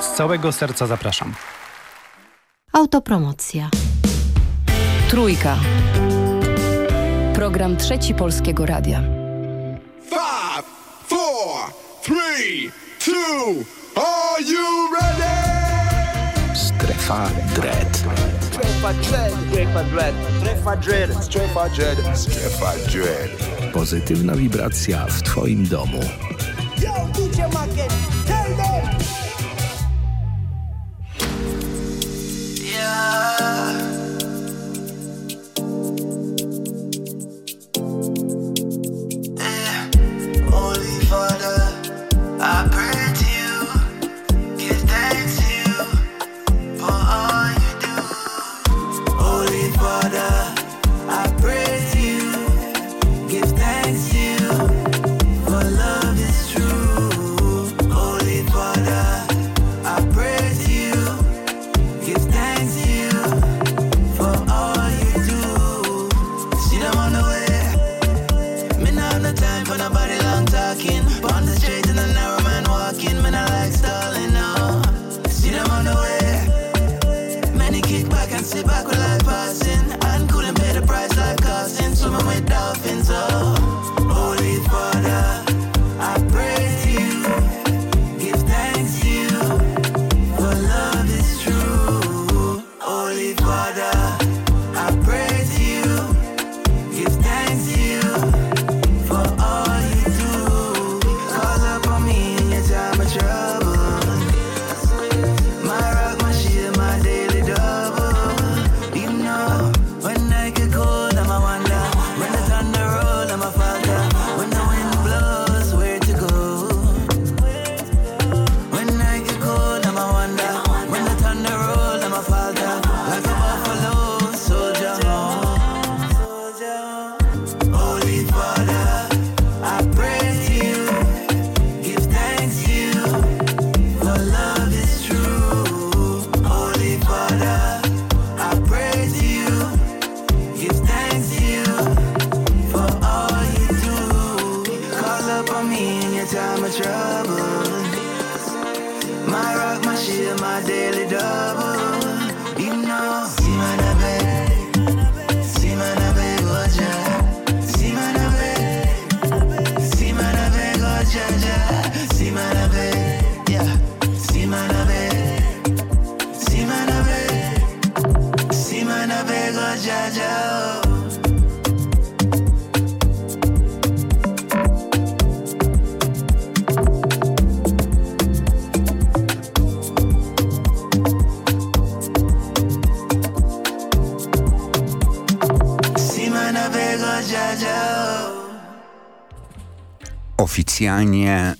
Z całego serca zapraszam. Autopromocja. Trójka. Program Trzeci Polskiego Radia. Five, four, three, two, are you ready? Strefa Dread. Strefa Dread. Strefa Dread. Strefa Dread. Strefa Dread. Strefa Dread. Pozytywna wibracja w Twoim domu. Yo, DJ tell them. olhar.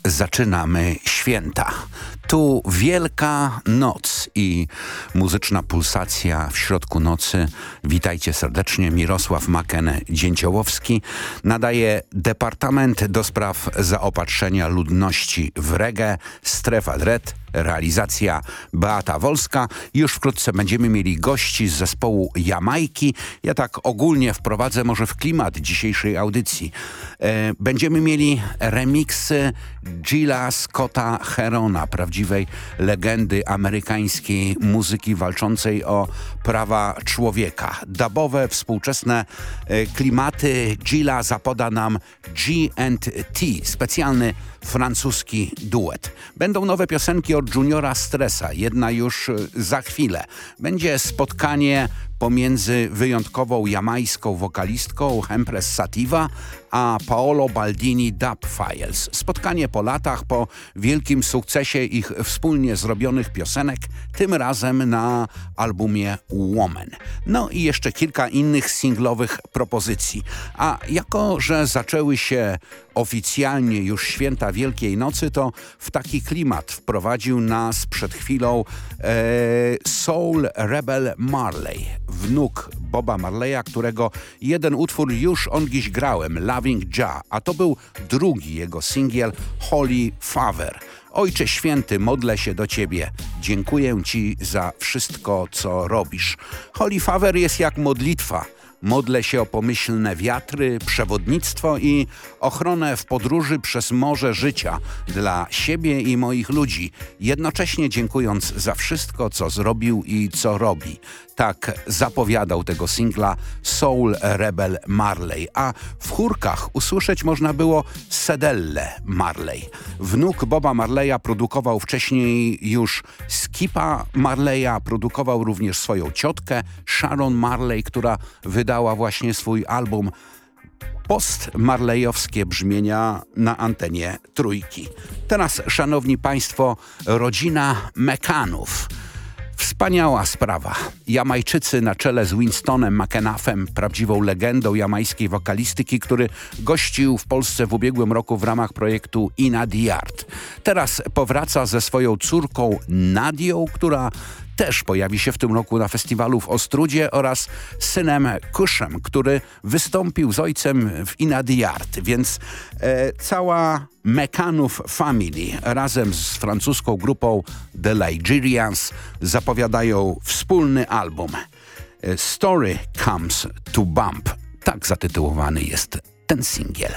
Zaczynamy święta. Tu Wielka Noc i muzyczna pulsacja w środku nocy. Witajcie serdecznie. Mirosław Maken Dzięciołowski nadaje Departament do Spraw Zaopatrzenia Ludności w reggae, Strefa Dread, realizacja Beata Wolska. Już wkrótce będziemy mieli gości z zespołu Jamajki. Ja tak ogólnie wprowadzę może w klimat dzisiejszej audycji. E, będziemy mieli remiksy Gilla Scotta Herona, prawdziwej legendy amerykańskiej muzyki walczącej o prawa człowieka. Dabowe, współczesne e, klimaty Gilla zapoda nam G&T, specjalny francuski duet. Będą nowe piosenki od Juniora Stressa, jedna już e, za chwilę. Będzie spotkanie pomiędzy wyjątkową jamańską wokalistką Empress Sativa a Paolo Baldini Dub Files. Spotkanie po latach, po wielkim sukcesie ich wspólnie zrobionych piosenek, tym razem na albumie Woman. No i jeszcze kilka innych singlowych propozycji. A jako, że zaczęły się oficjalnie już święta Wielkiej Nocy, to w taki klimat wprowadził nas przed chwilą e, Soul Rebel Marley, wnuk Boba Marleya, którego jeden utwór już on dziś grałem, Loving Ja, a to był drugi jego singiel Holy Father. Ojcze Święty, modlę się do Ciebie. Dziękuję Ci za wszystko, co robisz. Holy Father jest jak modlitwa modlę się o pomyślne wiatry, przewodnictwo i ochronę w podróży przez morze życia dla siebie i moich ludzi, jednocześnie dziękując za wszystko, co zrobił i co robi. Tak zapowiadał tego singla Soul Rebel Marley, a w chórkach usłyszeć można było Sedelle Marley. Wnuk Boba Marleya produkował wcześniej już Skipa Marleya, produkował również swoją ciotkę Sharon Marley, która wydała właśnie swój album post-marlejowskie brzmienia na antenie Trójki. Teraz, szanowni państwo, rodzina Mekanów. Wspaniała sprawa. Jamajczycy na czele z Winstonem McEnafem, prawdziwą legendą jamajskiej wokalistyki, który gościł w Polsce w ubiegłym roku w ramach projektu Ina the Yard. Teraz powraca ze swoją córką Nadią, która też pojawi się w tym roku na festiwalu w Ostrudzie oraz synem Kuszem, który wystąpił z ojcem w Ina the Yard, więc e, cała Mekanów Family razem z francuską grupą The Nigerians zapowiadają wspólny album. E, Story Comes to Bump. Tak zatytułowany jest ten singiel.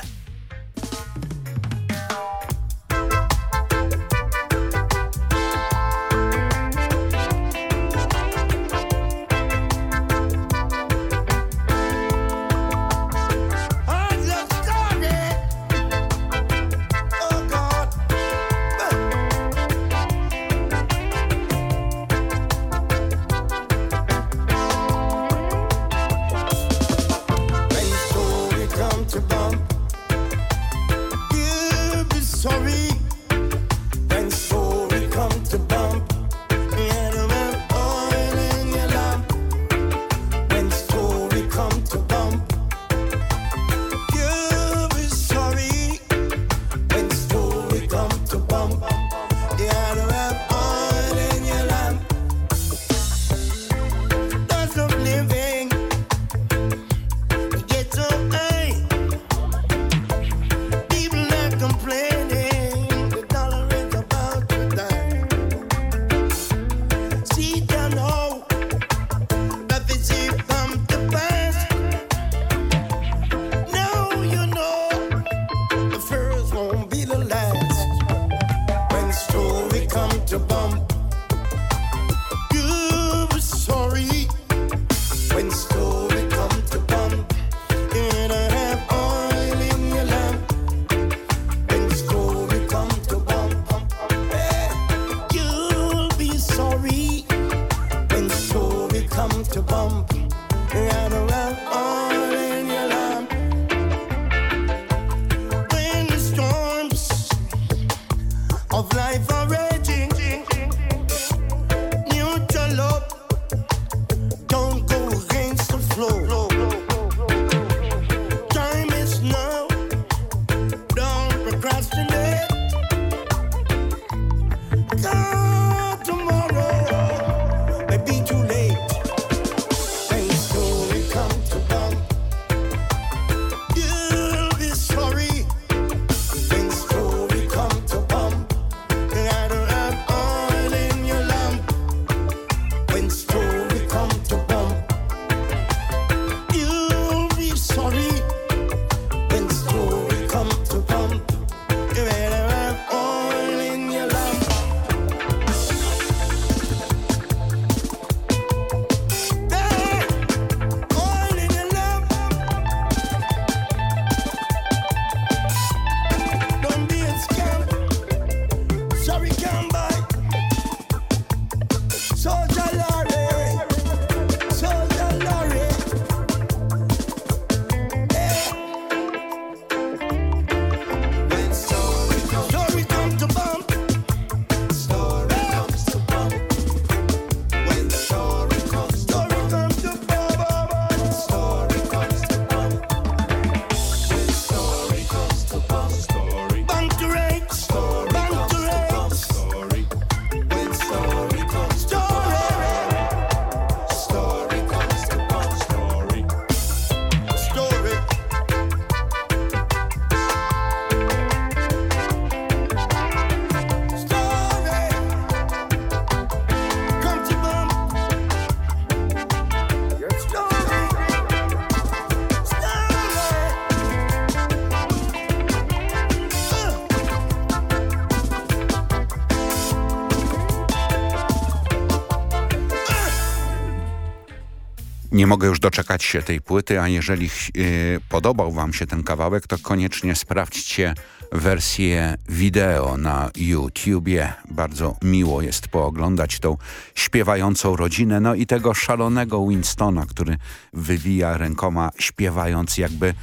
Mogę już doczekać się tej płyty, a jeżeli yy, podobał wam się ten kawałek, to koniecznie sprawdźcie wersję wideo na YouTubie. Bardzo miło jest pooglądać tą śpiewającą rodzinę, no i tego szalonego Winstona, który wywija rękoma śpiewając jakby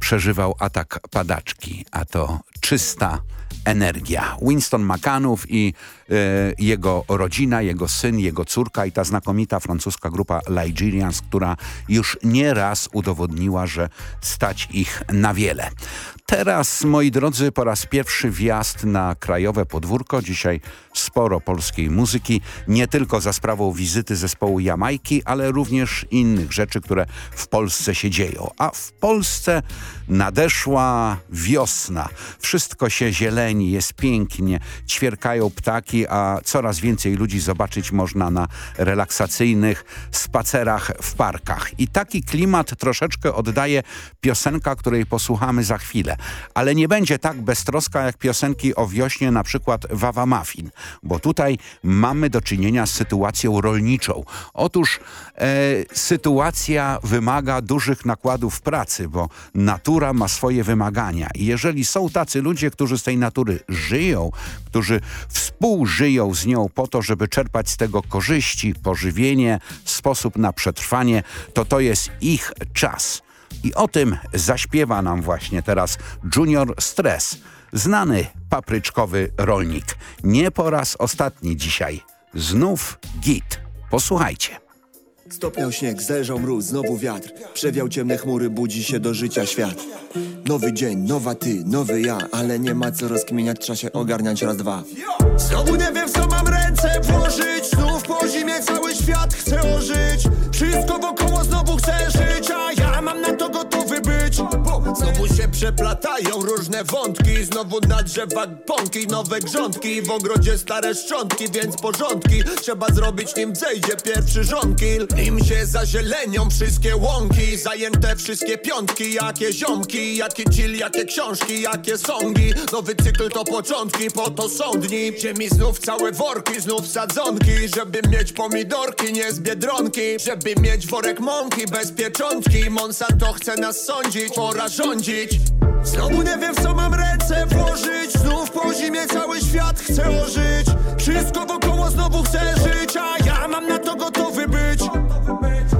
przeżywał atak padaczki, a to czysta energia. Winston McCanów i jego rodzina, jego syn, jego córka i ta znakomita francuska grupa Ligerians, która już nieraz udowodniła, że stać ich na wiele. Teraz, moi drodzy, po raz pierwszy wjazd na krajowe podwórko. Dzisiaj sporo polskiej muzyki, nie tylko za sprawą wizyty zespołu Jamajki, ale również innych rzeczy, które w Polsce się dzieją. A w Polsce nadeszła wiosna. Wszystko się zieleni, jest pięknie, ćwierkają ptaki, a coraz więcej ludzi zobaczyć można na relaksacyjnych spacerach w parkach. I taki klimat troszeczkę oddaje piosenka, której posłuchamy za chwilę. Ale nie będzie tak beztroska jak piosenki o wiośnie, na przykład Wawa Muffin bo tutaj mamy do czynienia z sytuacją rolniczą. Otóż e, sytuacja wymaga dużych nakładów pracy, bo natura ma swoje wymagania i jeżeli są tacy ludzie, którzy z tej natury żyją, którzy współżyją z nią po to, żeby czerpać z tego korzyści, pożywienie, sposób na przetrwanie, to to jest ich czas. I o tym zaśpiewa nam właśnie teraz Junior Stress znany papryczkowy rolnik. Nie po raz ostatni dzisiaj. Znów git. Posłuchajcie. Stopniał śnieg, zelżał mróz, znowu wiatr. Przewiał ciemne chmury, budzi się do życia świat. Nowy dzień, nowa ty, nowy ja Ale nie ma co rozkminiać, trzeba się ogarniać raz, dwa. Znowu nie wiem co mam ręce włożyć. Znów po zimie cały świat chce ożyć. Wszystko wokoło Znowu się przeplatają różne wątki. Znowu na drzewach pąki, nowe grządki. W ogrodzie stare szczątki, więc porządki. Trzeba zrobić nim zejdzie pierwszy żonkil. Nim się zazielenią wszystkie łąki. Zajęte wszystkie piątki, jakie ziomki Jakie chill, jakie książki, jakie songi. Nowy cykl to początki, po to są dni. Ziemi znów całe worki, znów sadzonki. Żeby mieć pomidorki, nie z Biedronki. Żeby mieć worek mąki bez pieczątki. Monsanto chce nas sądzić, pora rządzić Znowu nie wiem w co mam ręce włożyć. Znów po zimie cały świat chce ożyć. Wszystko wokoło znowu chce żyć A ja mam na to gotowy być.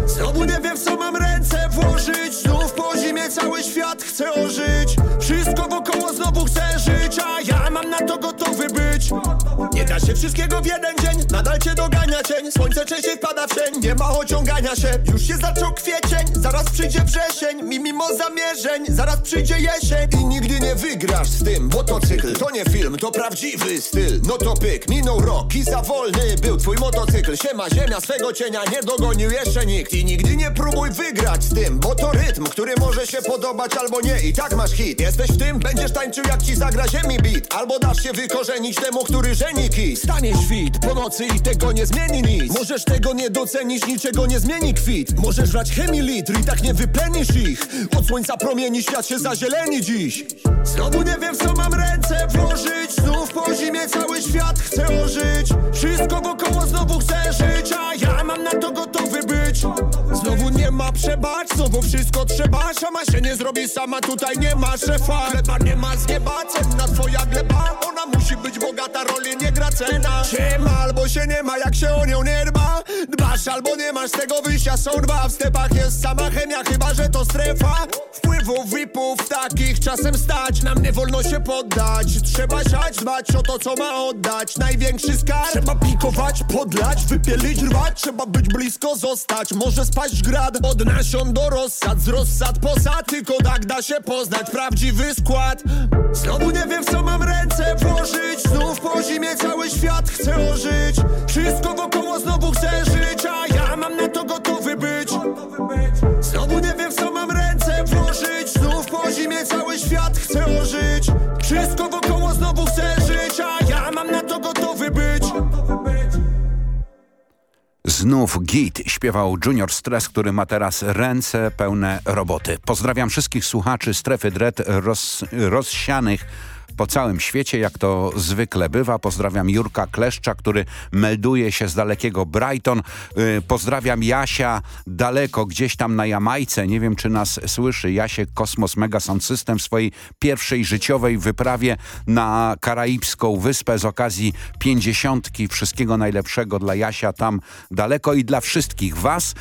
Znowu nie wiem w co mam ręce włożyć. Znów po zimie cały świat chce ożyć. Wszystko wokoło znowu chce żyć A ja mam na to gotowy być. Nie da się wszystkiego w jeden dzień Nadal cię dogania cień. Słońce częściej wpada w cień Nie ma ociągania się. Już się zaczął kwiecień Zaraz przyjdzie wrzesień. Mi mimo zamierzeń Zaraz przyjdzie jesień. I nigdy nie wygrasz z tym Motocykl to nie film, to prawdziwy styl. No to pyk, minął rok i za wolny Był twój motocykl. Siema ziemia swego cienia Nie dogonił jeszcze nikt. I nigdy nie próbuj wygrać z tym Bo to rytm, który może się podobać albo nie. I tak masz hit Jesteś w tym, będziesz tańczył jak ci zagra ziemi beat. Albo dasz się wykorzenić temu, który żeni kit Stanie świt po nocy i tego nie zmieni nic. Możesz tego nie docenić, niczego nie zmieni kwit. Możesz brać chemilitr i tak nie wyplenisz ich. Od słońca promieni świat się zazieleni dziś. Znowu nie wiem w co mam ręce włożyć. Znów po zimie cały świat chce ożyć. Wszystko wokoło znowu chce żyć A ja mam na to gotowy być nie ma przebacz, znowu wszystko trzeba. Sama się nie zrobi sama, tutaj nie ma szefa. Chleba nie ma z nieba, cenna twoja gleba. Ona musi być bogata, roli nie gra cena. Siema albo się nie ma, jak się o nią nie dba. Dbasz albo nie masz, z tego wyjścia są dwa. W stepach jest sama chemia, chyba że to strefa. Wpływów, VIPów, takich czasem stać. Nam nie wolno się poddać. Trzeba siać, dbać o to, co ma oddać. Największy skarb. Trzeba pikować, podlać, wypielić, rwać. Trzeba być blisko, zostać. Może spaść grad Od nasion do rozsad, z rozsad posad Tylko tak da się poznać prawdziwy skład. Znowu nie wiem w co mam ręce włożyć Znów po zimie cały świat chce ożyć. Wszystko wokoło znowu chce żyć A ja mam na to gotowy być. Znowu nie wiem w co mam ręce włożyć Znów po zimie cały świat Znów git śpiewał Junior Stress, który ma teraz ręce pełne roboty. Pozdrawiam wszystkich słuchaczy Strefy Dread roz, rozsianych po całym świecie, jak to zwykle bywa. Pozdrawiam Jurka Kleszcza, który melduje się z dalekiego Brighton. Y, pozdrawiam Jasia daleko, gdzieś tam na Jamajce. Nie wiem, czy nas słyszy. Jasie Kosmos Mega Sound System w swojej pierwszej życiowej wyprawie na karaibską wyspę z okazji pięćdziesiątki. Wszystkiego najlepszego dla Jasia tam daleko i dla wszystkich was.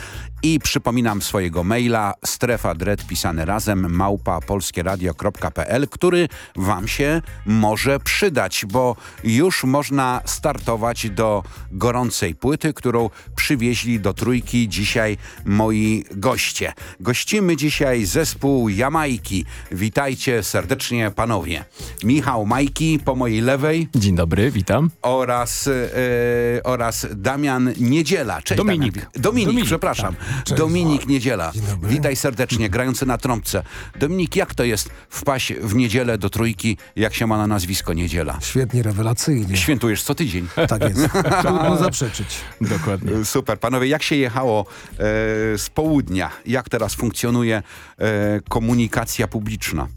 I przypominam swojego maila strefa dread pisane razem małpa polskieradio.pl, który wam się może przydać, bo już można startować do gorącej płyty, którą przywieźli do trójki dzisiaj moi goście. Gościmy dzisiaj zespół Jamajki. Witajcie serdecznie panowie. Michał Majki po mojej lewej Dzień dobry, witam. oraz, e, oraz Damian Niedziela. Cześć Dominik. Damian. Dominik, Dominik, przepraszam. Dominik Niedziela. Witaj serdecznie, grający na trąbce. Dominik, jak to jest wpaść w niedzielę do trójki, jak się ma na nazwisko Niedziela? Świetnie, rewelacyjnie. Świętujesz co tydzień. Tak jest. Trudno zaprzeczyć. Dokładnie. E, Super. Panowie, jak się jechało e, z południa? Jak teraz funkcjonuje e, komunikacja publiczna?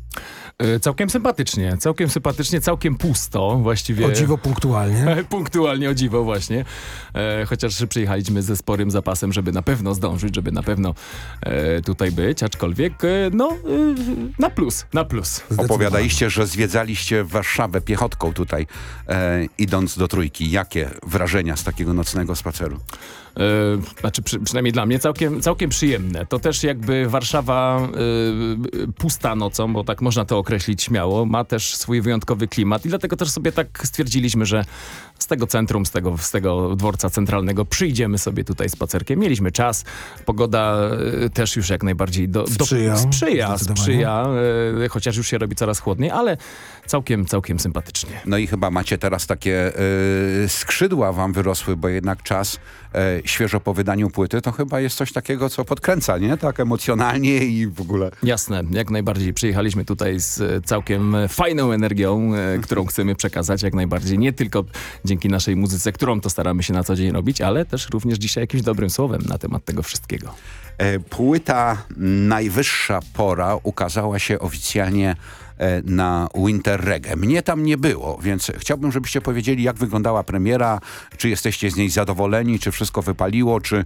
E, Całkiem sympatycznie, całkiem sympatycznie, całkiem pusto właściwie. O dziwo punktualnie. Punktualnie o dziwo właśnie. E, chociaż przyjechaliśmy ze sporym zapasem, żeby na pewno zdążyć, żeby na pewno e, tutaj być, aczkolwiek e, no e, na plus, na plus. Opowiadaliście, że zwiedzaliście Warszawę piechotką tutaj, e, idąc do trójki. Jakie wrażenia z takiego nocnego spaceru? E, znaczy przy, przynajmniej dla mnie całkiem, całkiem przyjemne. To też jakby Warszawa e, pusta nocą, bo tak można to określić śmiało, ma też swój wyjątkowy klimat i dlatego też sobie tak stwierdziliśmy, że z tego centrum, z tego, z tego dworca centralnego przyjdziemy sobie tutaj spacerkiem. Mieliśmy czas, pogoda e, też już jak najbardziej do, do, Sprzyja, sprzyja, sprzyja e, chociaż już się robi coraz chłodniej, ale całkiem, całkiem sympatycznie. No i chyba macie teraz takie e, skrzydła wam wyrosły, bo jednak czas e, świeżo po wydaniu płyty to chyba jest coś takiego, co podkręca, nie? Tak emocjonalnie i w ogóle. Jasne, jak najbardziej. Przyjechaliśmy tutaj z e, całkiem fajną energią, e, którą chcemy przekazać jak najbardziej. Nie tylko dzięki naszej muzyce, którą to staramy się na co dzień robić, ale też również dzisiaj jakimś dobrym słowem na temat tego wszystkiego. E, płyta Najwyższa Pora ukazała się oficjalnie e, na Winter Reggae. Mnie tam nie było, więc chciałbym, żebyście powiedzieli, jak wyglądała premiera, czy jesteście z niej zadowoleni, czy wszystko wypaliło, czy e,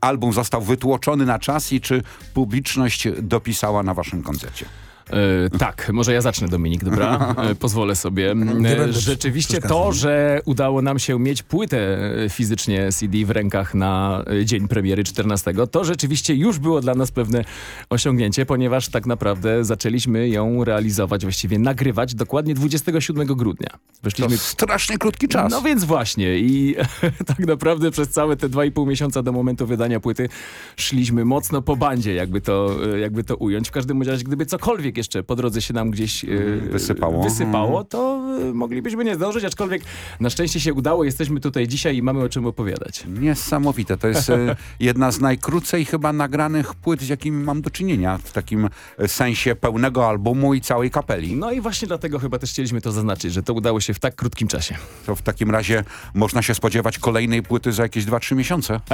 album został wytłoczony na czas i czy publiczność dopisała na waszym koncercie. E, tak, może ja zacznę Dominik, dobra? E, pozwolę sobie. E, Rzeczywiście to, że udało nam się mieć płytę fizycznie CD w rękach na dzień premiery 14, to rzeczywiście już było dla nas pewne osiągnięcie, ponieważ tak naprawdę zaczęliśmy ją realizować, właściwie nagrywać dokładnie 27 grudnia. To Weszliśmy strasznie krótki czas. no więc właśnie i tak naprawdę przez całe te dwa i pół miesiąca do momentu wydania płyty szliśmy mocno po bandzie, jakby to, jakby to ująć. W każdym razie, gdyby cokolwiek jeszcze po drodze się nam gdzieś e, Wysypało. wysypało to e, moglibyśmy nie zdążyć, aczkolwiek na szczęście się udało. Jesteśmy tutaj dzisiaj i mamy o czym opowiadać. Niesamowite. To jest e, jedna z najkrócej chyba nagranych płyt, z jakimi mam do czynienia w takim sensie pełnego albumu i całej kapeli. No i właśnie dlatego chyba też chcieliśmy to zaznaczyć, że to udało się w tak krótkim czasie. To w takim razie można się spodziewać kolejnej płyty za jakieś 2-3 miesiące.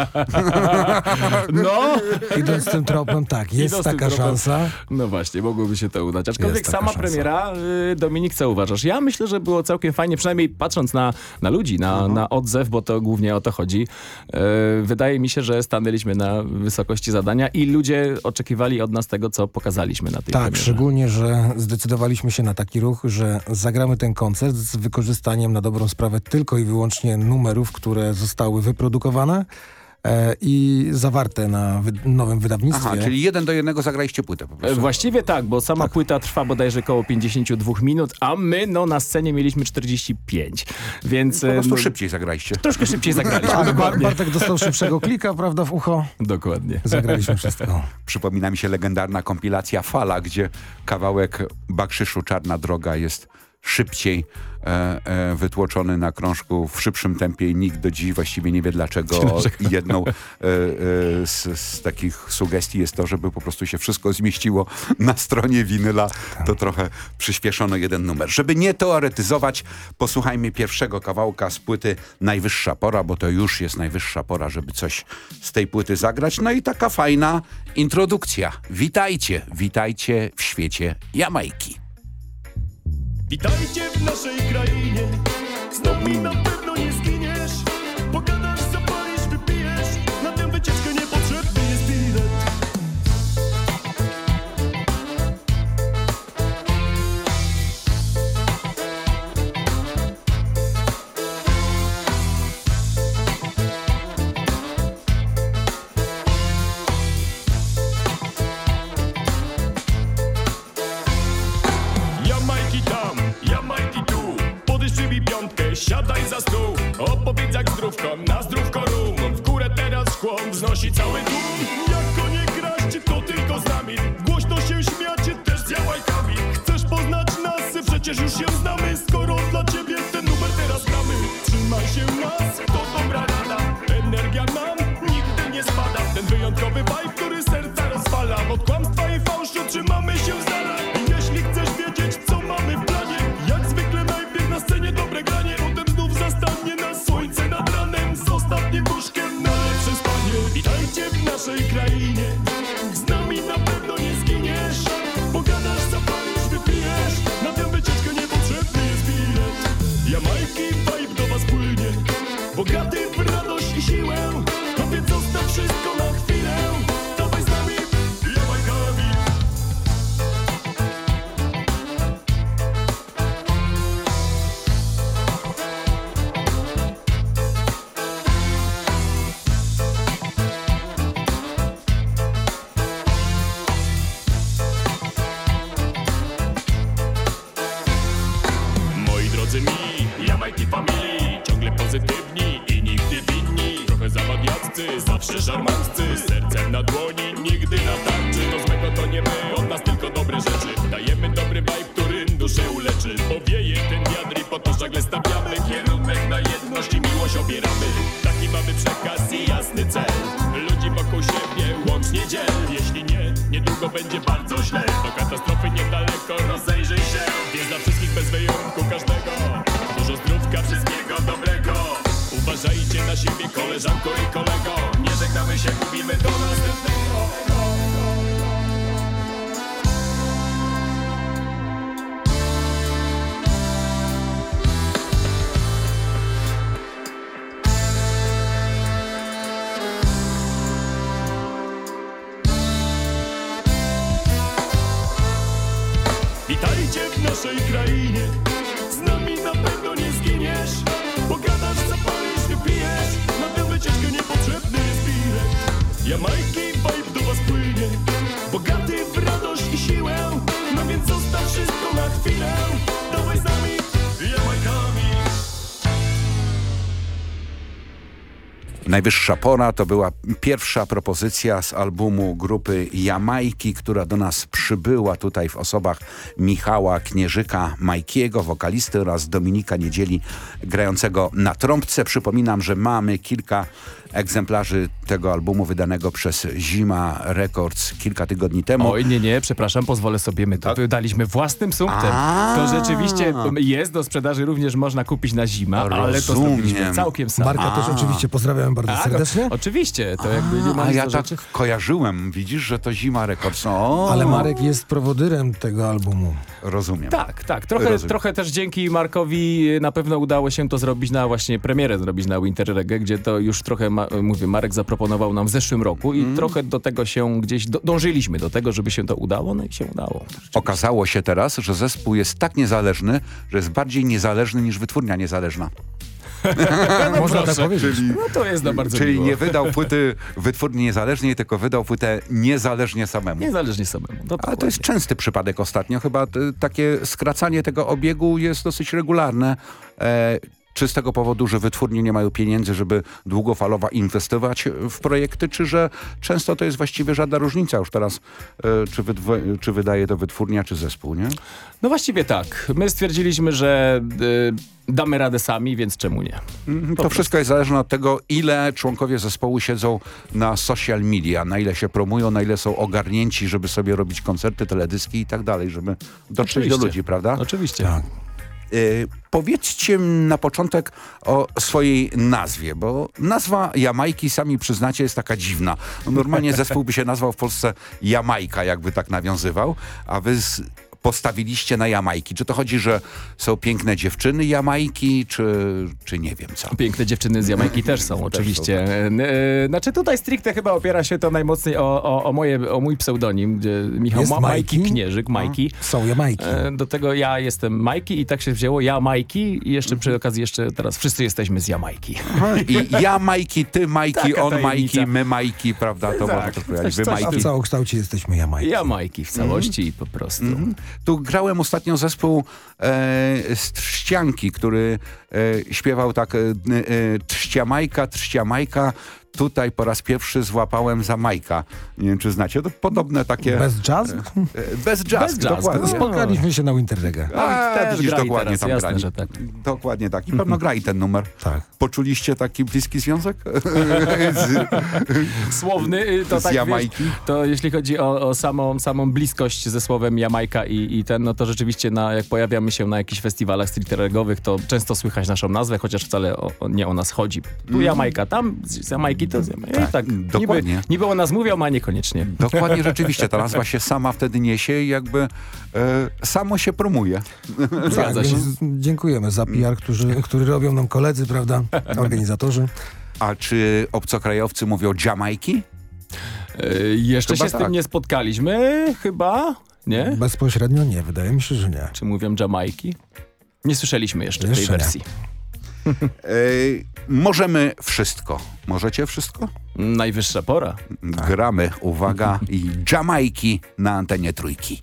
No! Idąc tym tropem, tak, jest Idąc taka szansa. No właśnie, mogłoby się to udać. Aczkolwiek sama szansa. premiera, y, Dominik, co uważasz? Ja myślę, że było całkiem fajnie, przynajmniej patrząc na, na ludzi, na, na odzew, bo to głównie o to chodzi. Y, wydaje mi się, że stanęliśmy na wysokości zadania i ludzie oczekiwali od nas tego, co pokazaliśmy na tej Tak, premierze. szczególnie, że zdecydowaliśmy się na taki ruch, że zagramy ten koncert z wykorzystaniem na dobrą sprawę tylko i wyłącznie numerów, które zostały wyprodukowane i zawarte na wy nowym wydawnictwie. Aha, czyli jeden do jednego zagraliście płytę po E, prostu. Właściwie tak, bo sama płyta trwa bodajże około 52 minut, a my no na scenie mieliśmy 45, więc... Po prostu no, szybciej zagraliście. Troszkę szybciej zagraliśmy, Tak, dokładnie. Bartek dostał szybszego klika, prawda, w ucho. Dokładnie. Zagraliśmy wszystko. Przypomina mi się legendarna kompilacja Fala, gdzie kawałek Bakrzyszu Czarna Droga jest szybciej e, e, wytłoczony na krążku w szybszym tempie i nikt do dziś właściwie nie wie dlaczego. Jedną e, e, z, z takich sugestii jest to, żeby po prostu się wszystko zmieściło na stronie winyla. To trochę przyspieszono jeden numer. Żeby nie teoretyzować, posłuchajmy pierwszego kawałka z płyty Najwyższa Pora, bo to już jest najwyższa pora, żeby coś z tej płyty zagrać. No i taka fajna introdukcja. Witajcie, witajcie w świecie Jamajki. Witajcie w naszej krainie. Z nami na pewno siadaj za stół Opowiedz jak zdrówko, na zdrówko rum. W górę teraz szkło wznosi cały tłum Jak nie kraść, to tylko z nami. Głośno się śmiać, też z jałajkami. Chcesz poznać nas, przecież już się znamy. Skoro dla ciebie ten numer teraz gramy Trzymaj się nas, to dobra rada. Energia nam nigdy nie spada. Ten wyjątkowy vibe, który serca naszej krainie. Z nami na pewno nie zginiesz Pogadasz, zapalisz, wypijesz Na tę wycieczkę niepotrzebny jest bilet. Jamajki vibe do was płynie. Bogaty w radość i siłę. No więc zostaw wszystko na chwilę Najwyższa pora to była pierwsza propozycja z albumu grupy Jamajki, która do nas przybyła tutaj w osobach Michała Knieżyka Majkiego, wokalisty oraz Dominika Niedzieli grającego na trąbce. Przypominam, że mamy kilka egzemplarzy tego albumu wydanego przez Zima Records kilka tygodni temu. Oj, nie, nie, przepraszam, pozwolę sobie, my to wydaliśmy własnym sumptem. A. To rzeczywiście jest do sprzedaży, również można kupić na zimę, ale to Rozumiem. zrobiliśmy całkiem sami. Marka też oczywiście pozdrawiamy bardzo Tak, serdecznie. Oczywiście, to jakby nie ma A ja tak kojarzyłem, widzisz, że to Zima Records. Ale Marek jest prowodyrem tego albumu. Rozumiem. Tak, tak. Trochę, Rozumiem. trochę też dzięki Markowi na pewno udało się to zrobić na właśnie premierę zrobić na Winter Reggae, gdzie to już trochę, ma, mówię, Marek zaproponował nam w zeszłym roku i Mm. trochę do tego się gdzieś do, dążyliśmy do tego, żeby się to udało, no i się udało. Okazało się teraz, że zespół jest tak niezależny, że jest bardziej niezależny niż wytwórnia niezależna. Można tak powiedzieć. No to jest no bardzo Czyli miło. nie wydał płyty wytwórni niezależnie, tylko wydał płytę niezależnie samemu. Niezależnie samemu. No, Ale to jest częsty przypadek ostatnio. Chyba t- takie skracanie tego obiegu jest dosyć regularne. E, czy z tego powodu, że wytwórnie nie mają pieniędzy, żeby długofalowo inwestować w projekty, czy że często to jest właściwie żadna różnica już teraz, e, czy, czy wydaje to wytwórnia, czy zespół, nie? No właściwie tak. My stwierdziliśmy, że y, damy radę sami, więc czemu nie? Mhm, To wszystko jest zależne od tego, ile członkowie zespołu siedzą na social media, na ile się promują, na ile są ogarnięci, żeby sobie robić koncerty, teledyski i tak dalej, żeby dotrzeć do Oczywiście. ludzi, prawda? Oczywiście. Y, powiedzcie na początek o swojej nazwie, bo nazwa Jamajki, sami przyznacie, jest taka dziwna. No, Normalnie zespół by się nazwał w Polsce Jamajka, jakby tak nawiązywał, a wy z, postawiliście na Jamajki? Czy to chodzi, że są piękne dziewczyny Jamajki, czy, czy nie wiem co? Piękne dziewczyny z Jamajki też są, oczywiście. E, Znaczy tutaj stricte chyba opiera się to najmocniej o, o, o, moje, o mój pseudonim, gdzie Michał Jest Ma Majki Majki? Knieżyk, Majki. Są Jamajki. E, Do tego ja jestem Majki i tak się wzięło, ja Majki i jeszcze przy okazji jeszcze teraz wszyscy jesteśmy z Jamajki. I ja Majki, ty Majki, Taka on tajemnica. Majki, my Majki, prawda? To Tak, można to powiedzieć. Wy coś- A w Majki. całokształcie jesteśmy Jamajki. Ja Majki w całości i po prostu. Tu grałem ostatnio zespół e, Strścianki, który e, śpiewał tak e, e, Trzciamajka, Trzciamajka. Tutaj po raz pierwszy złapałem za Majka. Nie wiem, czy znacie. To podobne takie... Bez jazz? e, bez jazz, Bez jazz, dokładnie. Spotkaliśmy się na Winterrege. A, Wtedy widzisz, dokładnie teraz, tam jasne, tak. Dokładnie tak. I pewno grali ten numer. Tak. Poczuliście taki bliski związek? Z, Słowny, y, to Z tak Jamajki? Wiesz, to jeśli chodzi o, o samą, samą bliskość ze słowem Jamajka i, i ten, no to rzeczywiście na, jak pojawiamy się na jakichś festiwalach street regowych, to często słychać naszą nazwę, chociaż wcale o, o, nie o nas chodzi. Tu Jamajka, tam z z Jamajki, to z Jamajki. Tak, I tak dokładnie. Niby, niby o nas mówią, a niekoniecznie. dokładnie rzeczywiście. Ta nazwa się sama wtedy niesie i jakby e, samo się promuje. Zgadza tak, się. dziękujemy za PR, którzy, który robią nam koledzy, prawda? Organizatorzy. A czy obcokrajowcy mówią Jamajki? Y, jeszcze Chyba się z tak. tym nie spotkaliśmy, chyba, nie? Bezpośrednio nie, wydaje mi się, że nie. Czy mówią Jamajki? Nie słyszeliśmy jeszcze, Jeszcze tej nie. wersji. E, możemy wszystko. Możecie wszystko? Najwyższa pora. Gramy, uwaga, i Jamajki na antenie trójki.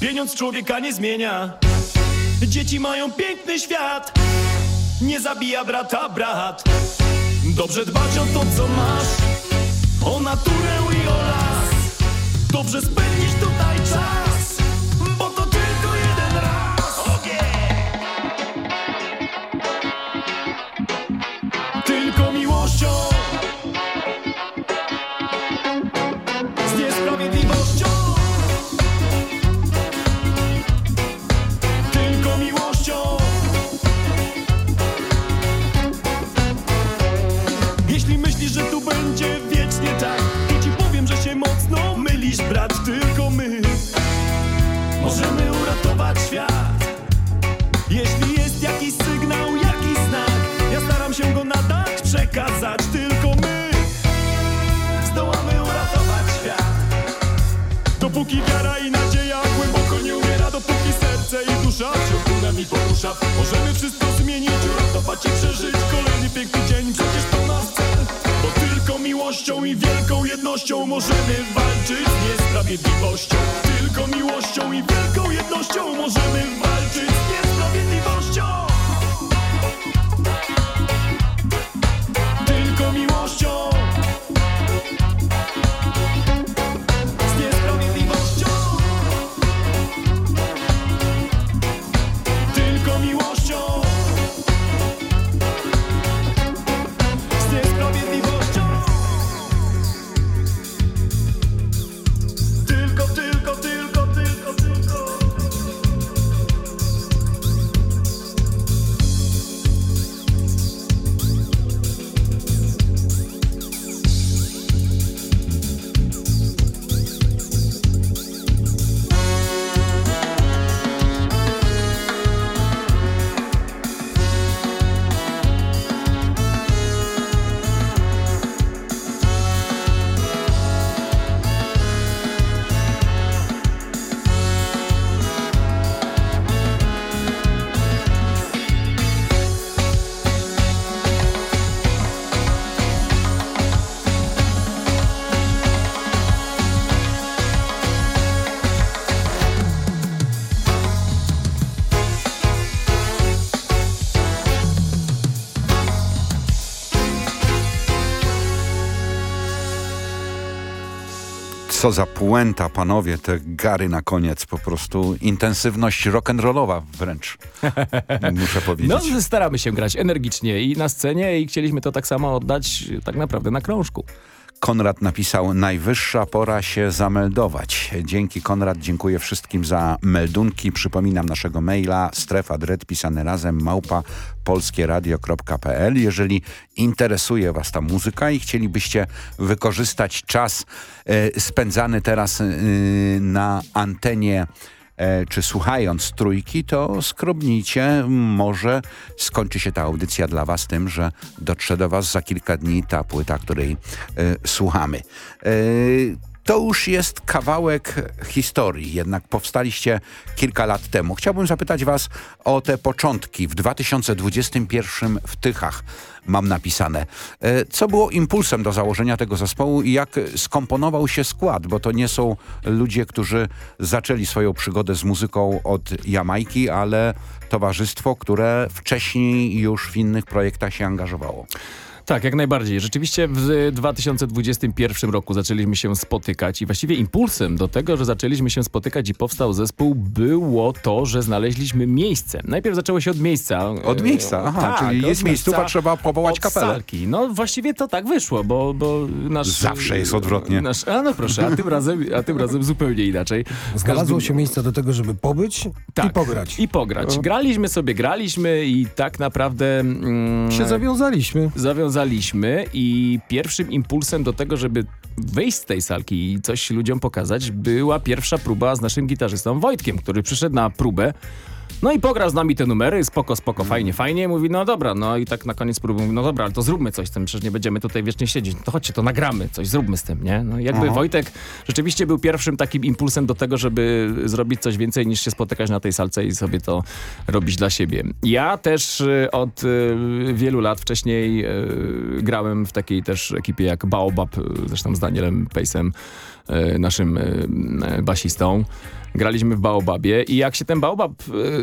Pieniądz człowieka nie zmienia. Dzieci mają piękny świat. Nie zabija brata brat. Dobrze dbać o to co masz. O naturę i o las. Dobrze spędzić tutaj czas Co za puenta, panowie, te gary na koniec, po prostu intensywność rock'n'rollowa wręcz, muszę powiedzieć. No, staramy się grać energicznie i na scenie i chcieliśmy to tak samo oddać tak naprawdę na krążku. Konrad napisał, najwyższa pora się zameldować. Dzięki Konrad, dziękuję wszystkim za meldunki. Przypominam naszego maila strefa dread pisane razem małpa polskieradio.pl. Jeżeli interesuje Was ta muzyka i chcielibyście wykorzystać czas e, spędzany teraz e, na antenie czy słuchając trójki, to skrobnijcie. Może skończy się ta audycja dla was tym, że dotrze do was za kilka dni ta płyta, której e, słuchamy. To już jest kawałek historii, jednak powstaliście kilka lat temu. Chciałbym zapytać was o te początki w 2021 w Tychach mam napisane. E, Co było impulsem do założenia tego zespołu i jak skomponował się skład? Bo to nie są ludzie, którzy zaczęli swoją przygodę z muzyką od Jamajki, ale towarzystwo, które wcześniej już w innych projektach się angażowało. Tak, jak najbardziej. Rzeczywiście w 2021 roku zaczęliśmy się spotykać i właściwie impulsem do tego, że zaczęliśmy się spotykać i powstał zespół było to, że znaleźliśmy miejsce. Najpierw zaczęło się od miejsca. Od miejsca, aha, tak, czyli jest miejscowa, miejsca, trzeba powołać kapelę. Salki. No właściwie to tak wyszło, bo, bo nasz... Zawsze jest odwrotnie. Nasz, a no proszę, a tym razem, a tym razem zupełnie inaczej. Znalazło każdym- się miejsce do tego, żeby pobyć i pograć. I pograć. Graliśmy sobie, graliśmy i tak naprawdę... Mm, Się zawiązaliśmy. Zawiązaliśmy i pierwszym impulsem do tego, żeby wyjść z tej salki i coś ludziom pokazać, była pierwsza próba z naszym gitarzystą Wojtkiem, który przyszedł na próbę. No i pograł z nami te numery, spoko, spoko, fajnie, fajnie. Mówi, no dobra, no i tak na koniec próby mówi, no dobra, ale to zróbmy coś z tym, przecież nie będziemy tutaj wiecznie siedzieć. No to chodźcie, to nagramy, coś zróbmy z tym, nie? No jakby Aha. Wojtek rzeczywiście był pierwszym takim impulsem do tego, żeby zrobić coś więcej niż się spotykać na tej salce i sobie to robić dla siebie. Ja też y, od y, wielu lat wcześniej y, grałem w takiej też ekipie jak Baobab, zresztą z Danielem Pejsem, naszym basistą. Graliśmy w Baobabie i jak się ten Baobab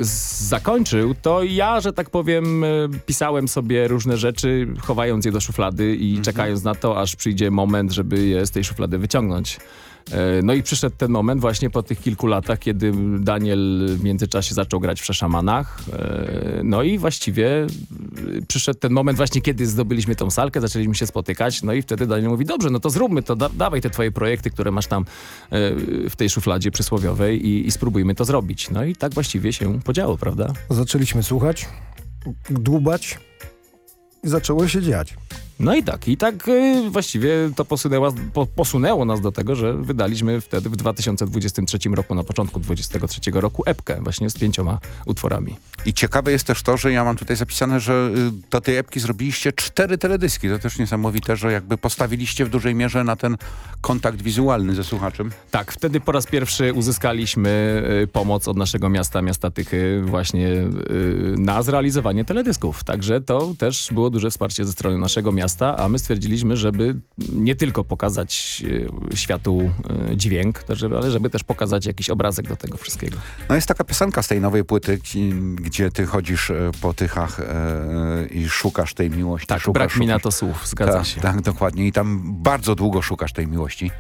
z- zakończył, to ja, że tak powiem, y, pisałem sobie różne rzeczy, chowając je do szuflady i czekając na to, aż przyjdzie moment, żeby je z tej szuflady wyciągnąć. E, No i przyszedł ten moment właśnie po tych kilku latach, kiedy Daniel w międzyczasie zaczął grać w Szeszamanach. E, No i właściwie y, przyszedł ten moment właśnie, kiedy zdobyliśmy tą salkę, zaczęliśmy się spotykać. No i wtedy Daniel mówi, dobrze, no to zróbmy to, da dawaj te twoje projekty, które masz tam e, w tej szufladzie przysłowiowej i, i spróbujmy to zrobić. No i tak właściwie się podziało, prawda? Zaczęliśmy słuchać, dłubać i zaczęło się dziać. No i tak, i tak y, właściwie to posunęło, po, posunęło nas do tego, że wydaliśmy wtedy w 2023 roku, na początku 2023 roku epkę właśnie z pięcioma utworami. I ciekawe jest też to, że ja mam tutaj zapisane, że y, do tej epki zrobiliście cztery teledyski. To też niesamowite, że jakby postawiliście w dużej mierze na ten kontakt wizualny ze słuchaczem. Tak, wtedy po raz pierwszy uzyskaliśmy y, pomoc od naszego miasta, miasta Tychy właśnie na zrealizowanie teledysków. Także to też było duże wsparcie ze strony naszego miasta, a my stwierdziliśmy, żeby nie tylko pokazać y, światu y, dźwięk, ale żeby też pokazać jakiś obrazek do tego wszystkiego. No jest taka piosenka z tej nowej płyty, gdzie, ty chodzisz e, po Tychach e, i szukasz tej miłości. Tak, szukasz, brak mi na szukasz. to słów, zgadza tak, się. Tak, dokładnie. I tam bardzo długo szukasz tej miłości.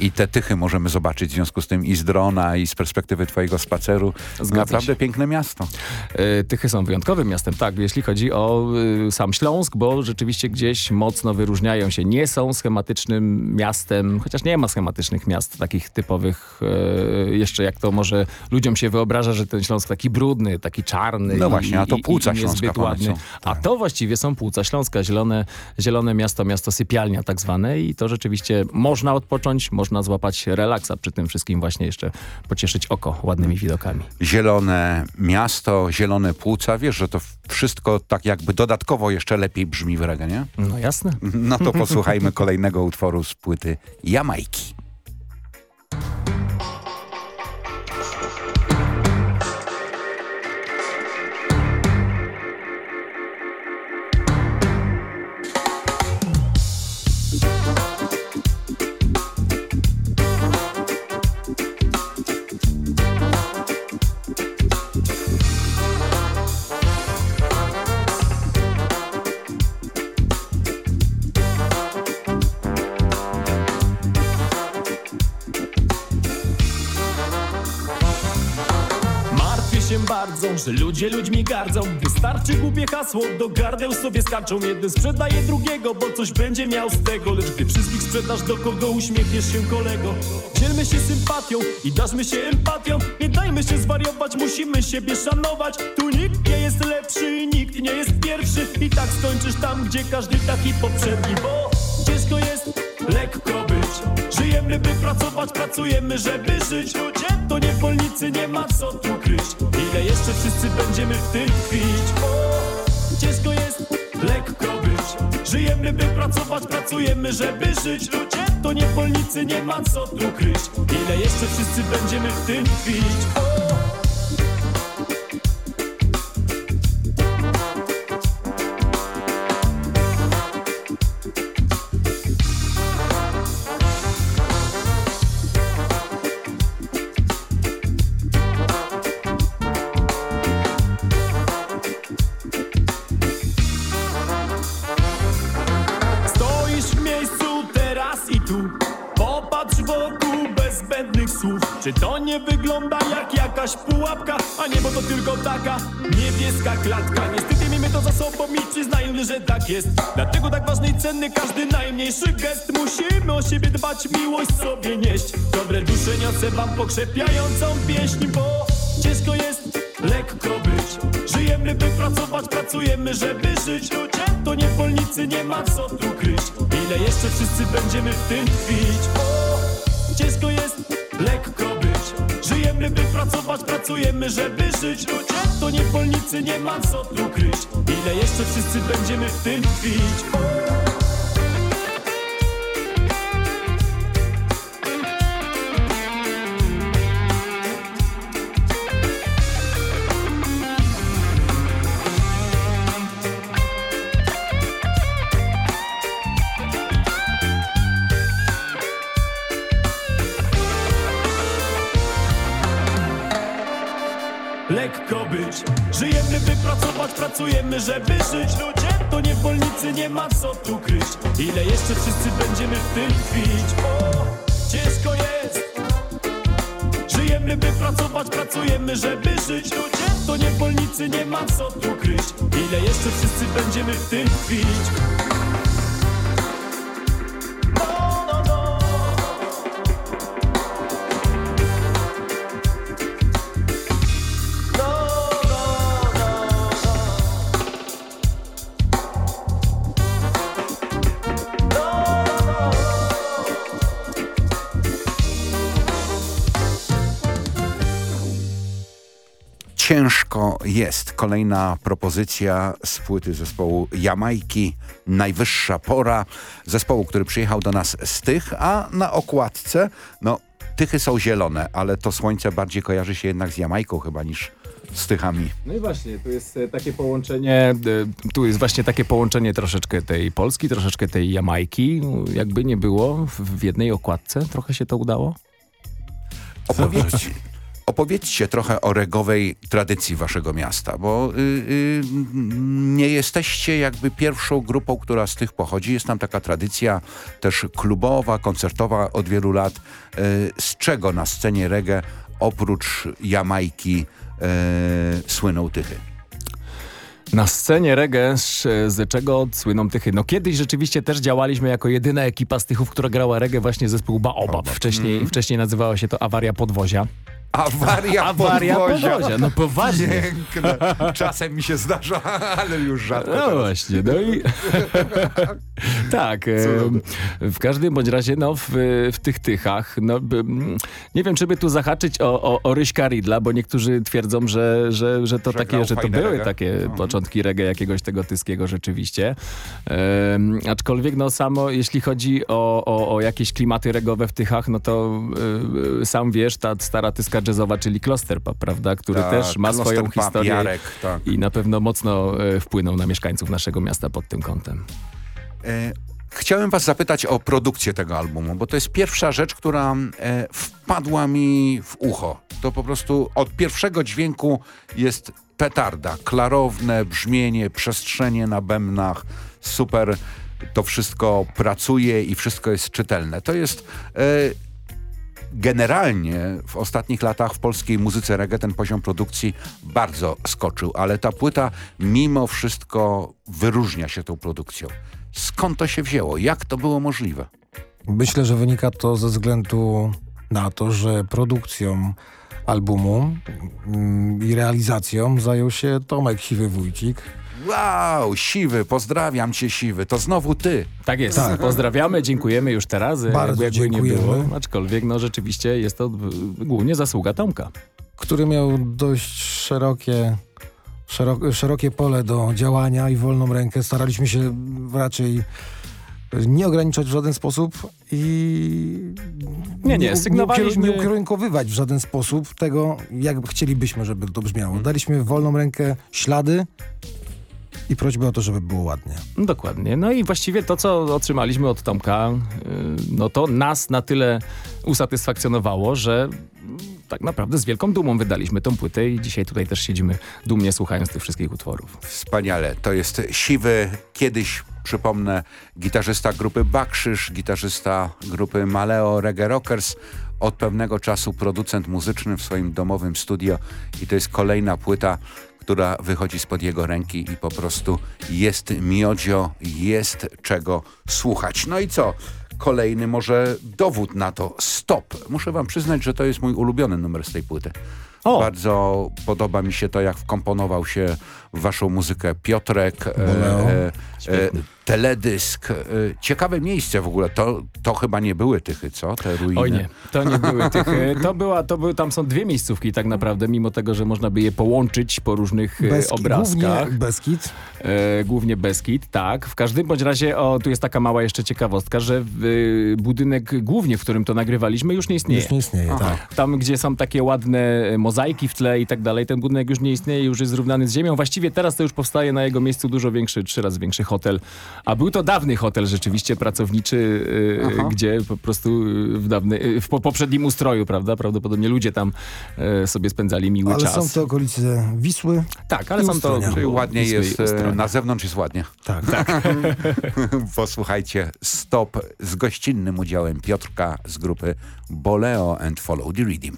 I te Tychy możemy zobaczyć w związku z tym i z drona, i z perspektywy twojego spaceru. Zgadza Naprawdę się. piękne miasto. E, Tychy są wyjątkowym miastem, tak, jeśli chodzi o y, sam Śląsk, bo rzeczywiście gdzieś mocno wyróżniają się. Nie są schematycznym miastem, chociaż nie ma schematycznych miast takich typowych, e, jeszcze jak to może ludziom się wyobraża, że ten Śląsk taki brudny, taki czarny. No i- właśnie, a to i- płuca i śląska niezbyt ponoć ładny. A to właściwie są płuca śląska, zielone, zielone miasto, miasto sypialnia tak zwane i to rzeczywiście można odpocząć, można złapać relaksa przy tym wszystkim właśnie jeszcze pocieszyć oko ładnymi widokami. Zielone miasto, zielone płuca. Wiesz, że to wszystko tak jakby dodatkowo jeszcze lepiej brzmi w reggae, nie? No jasne. No to posłuchajmy kolejnego utworu z płyty Jamajki. Ludzie ludźmi gardzą. Wystarczy głupie hasło, do gardeł sobie skaczą Jeden sprzedaje drugiego, bo coś będzie miał z tego. Lecz gdy wszystkich sprzedasz, do kogo uśmiechniesz się kolego? Dzielmy się sympatią i darzmy się empatią. Nie dajmy się zwariować, musimy siebie szanować. Tu nikt nie jest lepszy, nikt nie jest pierwszy. I tak skończysz tam, gdzie każdy taki poprzedni. Bo ciężko jest lekko być Żyjemy by pracować, pracujemy żeby żyć. Ludzie to niewolnicy, nie ma co tu kryć. Ile jeszcze wszyscy będziemy w tym tkwić ciężko jest lekko być. Żyjemy by pracować, pracujemy żeby żyć. Ludzie to niewolnicy, nie ma co tu kryć. Ile jeszcze wszyscy będziemy w tym tkwić wygląda jak jakaś pułapka? A nie, bo to tylko taka niebieska klatka. Niestety miejmy to za sobą i przyznajmy, że tak jest. Dlatego tak ważny i cenny każdy najmniejszy gest. Musimy o siebie dbać, miłość sobie nieść. Dobre dusze niosę wam pokrzepiającą pieśń Bo ciężko jest lekko być. Żyjemy by pracować, pracujemy żeby żyć. Ludzie to niewolnicy, nie ma co tu kryć. Ile jeszcze wszyscy będziemy w tym tkwić? O, ciężko jest lekko być Żyjemy by pracować, pracujemy żeby żyć. Ludzie to niewolnicy, nie ma co tu kryć. Ile jeszcze wszyscy będziemy w tym tkwić pracujemy żeby żyć. Ludzie to niewolnicy, nie ma co tu kryć. Ile jeszcze wszyscy będziemy w tym tkwić O, ciężko jest. Żyjemy by pracować, pracujemy żeby żyć. Ludzie to niewolnicy, nie ma co tu kryć. Ile jeszcze wszyscy będziemy w tym tkwić jest. Kolejna propozycja z płyty zespołu Jamajki. Najwyższa pora. Zespołu, który przyjechał do nas z tych, a na okładce, no tychy są zielone, ale to słońce bardziej kojarzy się jednak z Jamajką chyba niż z tychami. No i właśnie, tu jest e, takie połączenie, e, tu jest właśnie takie połączenie troszeczkę tej Polski, troszeczkę tej Jamajki. Jakby nie było w, jednej okładce, trochę się to udało? Opowiedzcie, opowiedzcie trochę o regowej tradycji waszego miasta, bo y, y, nie jesteście jakby pierwszą grupą, która z tych pochodzi. Jest tam taka tradycja też klubowa, koncertowa od wielu lat. Y, z czego na scenie reggae oprócz Jamajki y, słyną tychy? Na scenie reggae, z, czego słyną tychy? No kiedyś rzeczywiście też działaliśmy jako jedyna ekipa z tychów, która grała reggae, właśnie zespół Baobab. Wcześniej, wcześniej nazywała się to Awaria Podwozia. Awaria, Awaria podwozia. podwozia, no poważnie. Piękne. Czasem mi się zdarza, ale już rzadko. No teraz. właśnie, no i tak, w każdym bądź razie no, w, w tych tychach, no, nie wiem, czy by tu zahaczyć o, o, o Ryśka Ridla, bo niektórzy twierdzą, że, że, że to Że takie, że to były reggae. takie Mhm. początki reggae jakiegoś tego tyskiego rzeczywiście. Aczkolwiek no samo, jeśli chodzi o, o, o jakieś klimaty regowe w tychach, no to y, y, sam wiesz, ta stara tyska jazzowa, czyli Klosterpub, prawda, który Tak, też ma swoją Klosterpub, historię Jarek, tak. i na pewno mocno e, wpłynął na mieszkańców naszego miasta pod tym kątem. E, Chciałem was zapytać o produkcję tego albumu, bo to jest pierwsza rzecz, która e, wpadła mi w ucho. To po prostu od pierwszego dźwięku jest petarda. Klarowne brzmienie, przestrzenie na bębnach, super to wszystko pracuje i wszystko jest czytelne. To jest e, generalnie w ostatnich latach w polskiej muzyce reggae ten poziom produkcji bardzo skoczył, ale ta płyta mimo wszystko wyróżnia się tą produkcją. Skąd to się wzięło? Jak to było możliwe? Myślę, że wynika to ze względu na to, że produkcją albumu mm, i realizacją zajął się Tomek Siwy Wójcik. Wow, Siwy, pozdrawiam cię Siwy, to znowu ty. Tak jest. Tak. Pozdrawiamy, dziękujemy już teraz. e, Bardzo jakby nie dziękujemy. było. Aczkolwiek no rzeczywiście jest to głównie zasługa Tomka. który miał dość szerokie, szerok, szerokie pole do działania i wolną rękę. Staraliśmy się raczej nie ograniczać w żaden sposób i Nie, nie, sygnowaliśmy- nie ukierunkowywać w żaden sposób tego, jak chcielibyśmy, żeby to brzmiało. Daliśmy wolną rękę, ślady i prośbę o to, żeby było ładnie. No Dokładnie. No i właściwie to, co otrzymaliśmy od Tomka, y, no to nas na tyle usatysfakcjonowało, że tak naprawdę z wielką dumą wydaliśmy tą płytę i dzisiaj tutaj też siedzimy dumnie słuchając tych wszystkich utworów. Wspaniale. To jest Siwy, kiedyś, przypomnę, gitarzysta grupy Bakrzyż, gitarzysta grupy Maleo Reggae Rockers, od pewnego czasu producent muzyczny w swoim domowym studio i to jest kolejna płyta, która wychodzi spod jego ręki i po prostu jest miodzio, jest czego słuchać. No i co? Kolejny może dowód na to. Stop. Muszę wam przyznać, że to jest mój ulubiony numer z tej płyty. O. Bardzo podoba mi się to, jak wkomponował się waszą muzykę Piotrek, e, Boleo. e, e, teledysk. E, ciekawe miejsce w ogóle. To, to chyba nie były tychy, co? Te ruiny. Oj nie, to nie były tych. e, To była, to były, tam są dwie miejscówki tak naprawdę, mimo tego, że można by je połączyć po różnych e, Beskid, obrazkach. Głównie Beskid. E, głównie Beskid, tak. W każdym bądź razie, o, tu jest taka mała jeszcze ciekawostka, że w, budynek głównie, w którym to nagrywaliśmy, już nie istnieje. Już nie istnieje, tak. Tam, gdzie są takie ładne mozaiki w tle i tak dalej, ten budynek już nie istnieje, już jest zrównany z ziemią. Właściwie teraz to już powstaje na jego miejscu dużo większy, trzy razy większy hotel. A był to dawny hotel rzeczywiście, pracowniczy, e, gdzie po prostu e, w, dawny, w po, poprzednim ustroju, prawda? Prawdopodobnie ludzie tam e, sobie spędzali miły Ale czas. są to okolice Wisły. Tak, ale są to... Czyli ładnie Wisły jest, na zewnątrz jest ładnie. Tak. Posłuchajcie, stop z gościnnym udziałem Piotrka z grupy Boleo and Follow the Rhythm.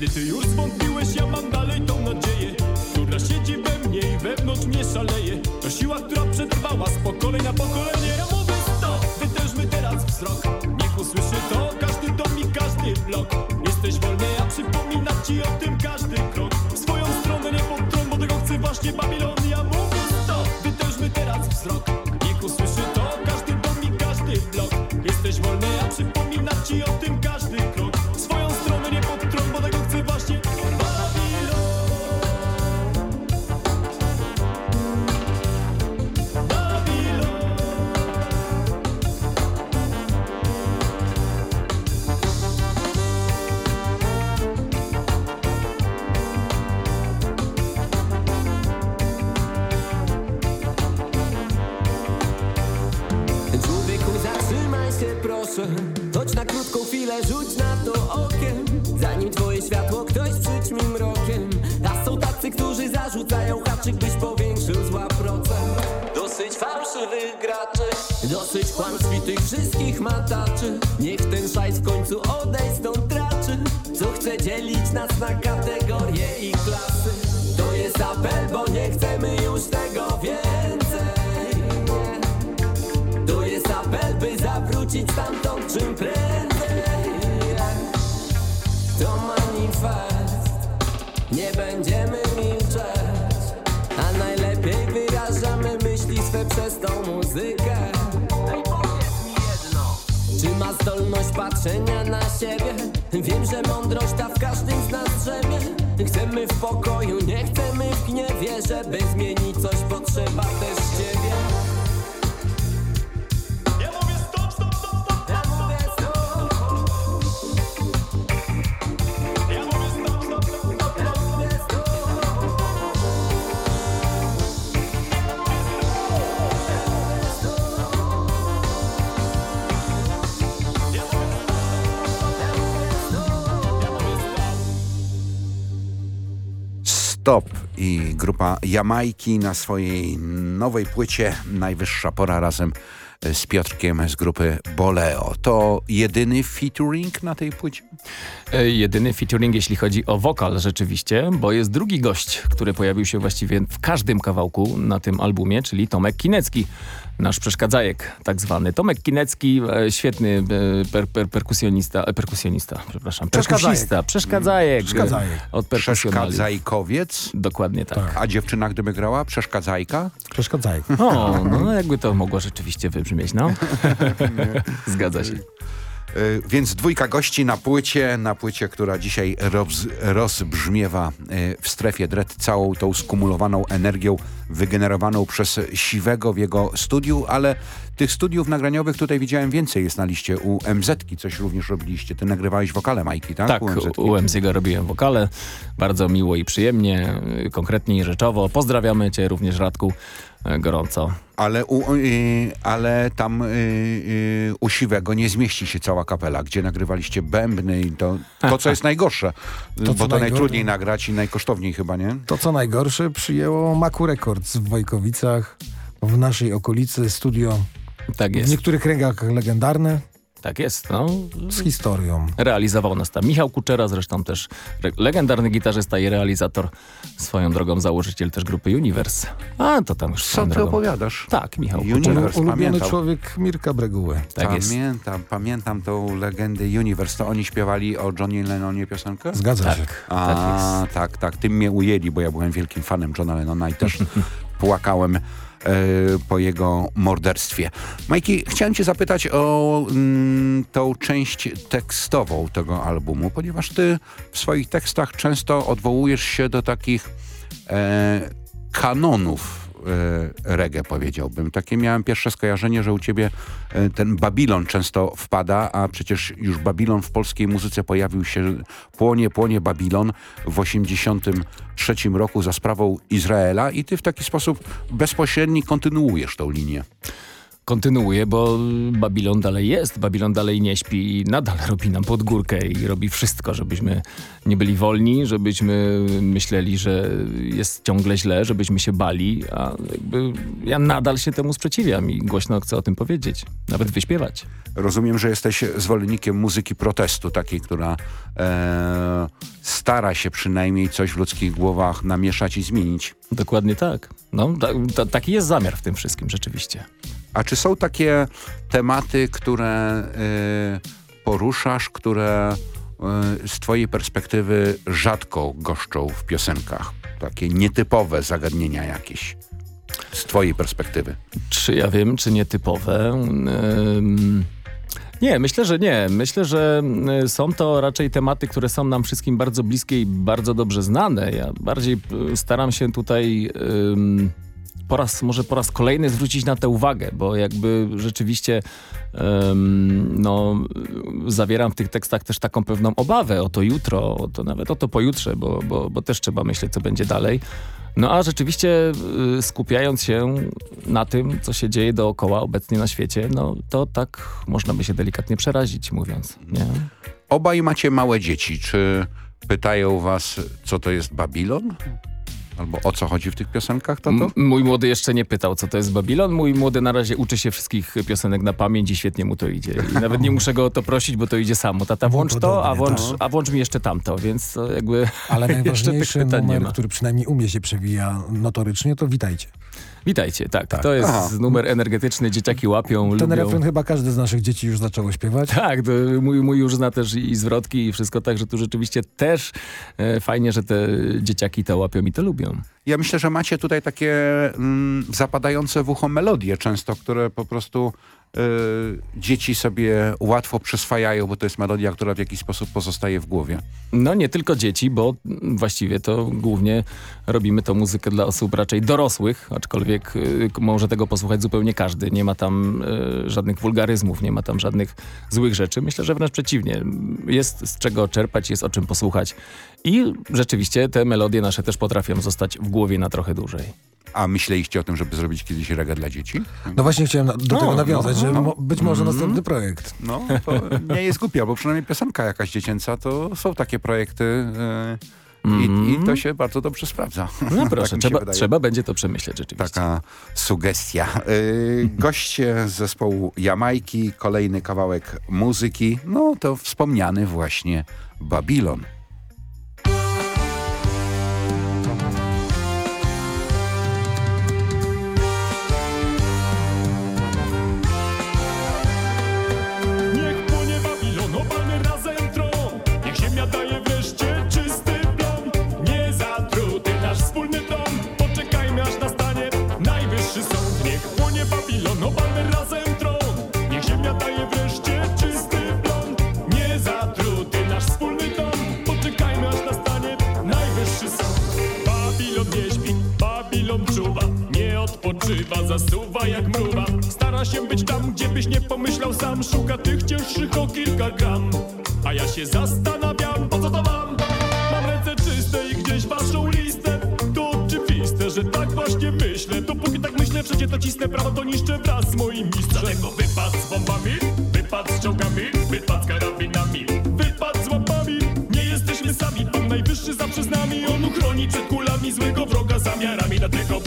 Kiedy ty już zwątpiłeś, ja Choć na krótką chwilę rzuć na to okiem. Zanim twoje światło ktoś przyćmi mrokiem. A są tacy, którzy zarzucają haczyk Byś powiększył zła procent. Dosyć fałszywych graczy. Dosyć kłamstw tych wszystkich mataczy. Niech ten szajs w końcu odejść stąd traczy. Co chce dzielić nas na kategorie i klasy. To jest apel, bo nie chcemy już tego więcej zdolność patrzenia na siebie? Wiem, że mądrość ta w każdym z nas drzemie Chcemy w pokoju, nie chcemy w gniewie Żeby zmienić coś potrzeba też Stop i grupa Jamajki na swojej nowej płycie Najwyższa Pora razem z Piotrkiem z grupy Boleo. To jedyny featuring na tej płycie? E, Jedyny featuring, jeśli chodzi o wokal rzeczywiście, bo jest drugi gość, który pojawił się właściwie w każdym kawałku na tym albumie, czyli Tomek Kinecki, nasz przeszkadzajek tak zwany. Tomek Kinecki, e, świetny e, per, per, perkusjonista, e, perkusjonista, przepraszam, Przeszkadzajek. perkusista, przeszkadzajek. Przeszkadzajek. e, Od. Przeszkadzajkowiec? Dokładnie tak. A dziewczyna gdyby grała? Przeszkadzajka? Przeszkadzaj. O, no jakby to mogło rzeczywiście wybrzmieć, no. Zgadza się. Y, Więc dwójka gości na płycie, na płycie, która dzisiaj roz, rozbrzmiewa y, w strefie dread całą tą skumulowaną energią wygenerowaną przez Siwego w jego studiu, ale tych studiów nagraniowych tutaj widziałem więcej jest na liście. U MZ-ki coś również robiliście. Ty nagrywałeś wokale Majki, tak? Tak, U MZ'ego robiłem wokale. Bardzo miło i przyjemnie, y, konkretnie i rzeczowo. Pozdrawiamy cię również Radku gorąco. Ale, u, y, ale tam y, y, u Siwego nie zmieści się cała kapela, gdzie nagrywaliście bębny i to, to co jest najgorsze. co bo to najtrudniej nagrać i najkosztowniej chyba, nie? To co najgorsze przyjęło Maku Records w Wojkowicach, w naszej okolicy, studio Tak w jest. niektórych kręgach legendarne, Tak jest, no. z historią. Realizował nas tam Michał Kuczera, zresztą też legendarny gitarzysta i realizator, swoją drogą założyciel też grupy Universe. A, to tam już Co ty drogą. opowiadasz? Tak, Michał Kuczera. Universe, Ulubiony pamiętam. człowiek Mirka Breguły. Tak jest. Pamiętam, pamiętam tą legendę Universe. To oni śpiewali o Johnny Lennonie piosenkę? Zgadza się. Tak, A, tak jest. tak, tak. Tym mnie ujęli, bo ja byłem wielkim fanem Johna Lennona i też płakałem po jego morderstwie. Majki, chciałem cię zapytać o mm, tą część tekstową tego albumu, ponieważ ty w swoich tekstach często odwołujesz się do takich e, kanonów e, reggae, powiedziałbym. Takie miałem pierwsze skojarzenie, że u ciebie e, ten Babilon często wpada, a przecież już Babilon w polskiej muzyce pojawił się Płonie, płonie Babilon w 83 roku za sprawą Izraela i ty w taki sposób bezpośredni kontynuujesz tą linię. Kontynuuje, bo Babilon dalej jest, Babilon dalej nie śpi i nadal robi nam podgórkę i robi wszystko, żebyśmy nie byli wolni, żebyśmy myśleli, że jest ciągle źle, żebyśmy się bali, a jakby ja nadal się temu sprzeciwiam i głośno chcę o tym powiedzieć, nawet wyśpiewać. Rozumiem, że jesteś zwolennikiem muzyki protestu, takiej, która e, stara się przynajmniej coś w ludzkich głowach namieszać i zmienić. Dokładnie tak. No, ta, ta, taki jest zamiar w tym wszystkim rzeczywiście. A czy są takie tematy, które y, poruszasz, które e, z twojej perspektywy rzadko goszczą w piosenkach? Takie nietypowe zagadnienia jakieś z twojej perspektywy. Czy ja wiem, czy nietypowe? Nie, myślę, że nie. Myślę, że y, są to raczej tematy, które są nam wszystkim bardzo bliskie i bardzo dobrze znane. Ja bardziej y, staram się tutaj po raz, może po raz kolejny zwrócić na tę uwagę, bo jakby rzeczywiście ym, no, zawieram w tych tekstach też taką pewną obawę o to jutro, o to nawet o to pojutrze, bo, bo, bo też trzeba myśleć, co będzie dalej. No a rzeczywiście y, skupiając się na tym, co się dzieje dookoła obecnie na świecie, no to tak można by się delikatnie przerazić, mówiąc, nie? Obaj macie małe dzieci. Czy pytają was, co to jest Babilon? Albo o co chodzi w tych piosenkach, tato? M- mój młody jeszcze nie pytał, co to jest Babilon. Mój młody na razie uczy się wszystkich piosenek na pamięć i świetnie mu to idzie. I nawet nie muszę go o to prosić, bo to idzie samo. Tata, włącz to, a włącz, a włącz mi jeszcze tamto, więc to jakby Ale jeszcze tych najważniejszy pytań nie numer, ma. który przynajmniej u mnie się przewija notorycznie, to witajcie. Witajcie, tak. To jest Aha. numer energetyczny, dzieciaki łapią, Ten lubią. refren chyba każdy z naszych dzieci już zaczęło śpiewać. Tak, to mój, mój już zna też i zwrotki i wszystko, także tu rzeczywiście też e, fajnie, że te dzieciaki to łapią i to lubią. Ja myślę, że macie tutaj takie mm, zapadające w ucho melodie często, które po prostu y, dzieci sobie łatwo przyswajają, bo to jest melodia, która w jakiś sposób pozostaje w głowie. No nie tylko dzieci, bo właściwie to głównie robimy tą muzykę dla osób raczej dorosłych, aczkolwiek y, może tego posłuchać zupełnie każdy. Nie ma tam y, żadnych wulgaryzmów, nie ma tam żadnych złych rzeczy. Myślę, że wręcz przeciwnie. Jest z czego czerpać, jest o czym posłuchać. I rzeczywiście te melodie nasze też potrafią zostać w głowie na trochę dłużej. A myśleliście o tym, żeby zrobić kiedyś reggae dla dzieci? No właśnie chciałem na, do No, tego nawiązać, no, że no. być może Mm. następny projekt. No, to nie jest głupia, bo przynajmniej piosenka jakaś dziecięca, to są takie projekty y, i, i to się bardzo dobrze sprawdza. No Tak proszę, się trzeba, trzeba będzie to przemyśleć rzeczywiście. Taka sugestia. Y, goście z zespołu Jamajki, kolejny kawałek muzyki, no to wspomniany właśnie Babilon. Odpoczywa, zasuwa jak mruwa. Stara się być tam, gdzie byś nie pomyślał sam. Szuka tych cięższych o kilka gram. A ja się zastanawiam, po co to mam? Mam ręce czyste i gdzieś waszą listę. To oczywiste, że tak właśnie myślę. Dopóki tak myślę, przecie to cisnę. Prawo to niszczę wraz z moim mistrzem. Dlatego wypad z bombami, wypad z czołgami Wypad z karabinami, wypad z łapami. Nie jesteśmy sami, Pan Najwyższy zawsze z nami. On uchroni przed kulami złego wroga zamiarami. Dlatego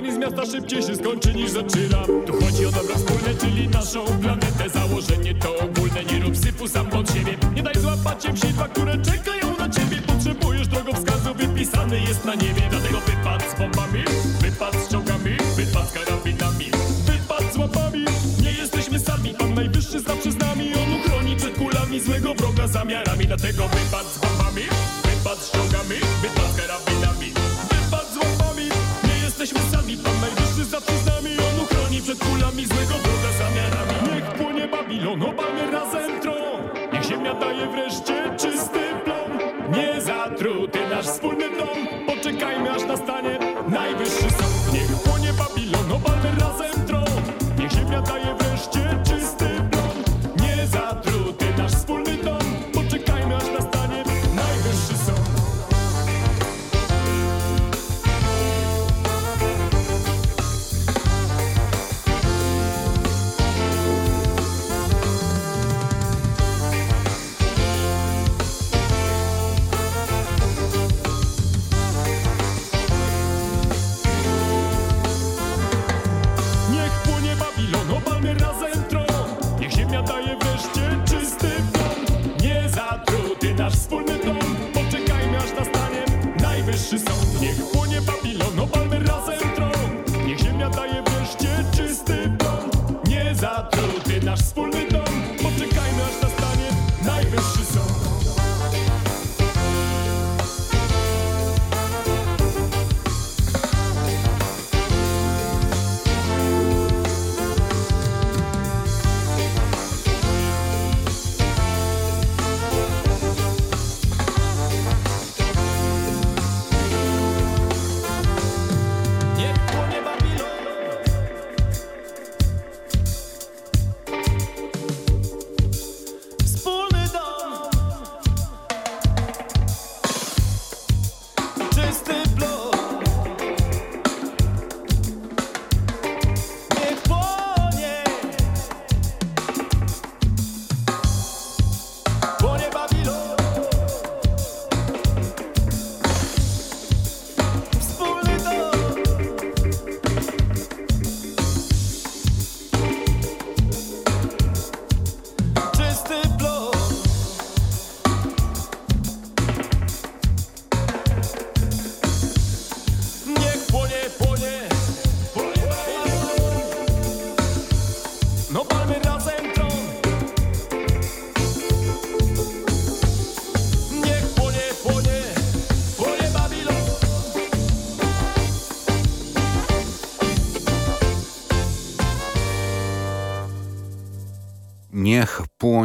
granic miasta szybciej się skończy niż zaczyna. Tu chodzi o dobro wspólne, czyli naszą planetę. Założenie to ogólne, nie rób syfu sam pod siebie. Nie daj złapać się w sidła, które czekają na ciebie. Potrzebujesz drogowskazu, wypisany jest na niebie. Dlatego wypad z bombami, wypad z czołgami, wypad z karabinami, wypad z łapami. Nie jesteśmy sami, Pan Najwyższy zawsze z nami. On uchroni przed kulami złego wroga zamiarami. Dlatego Nie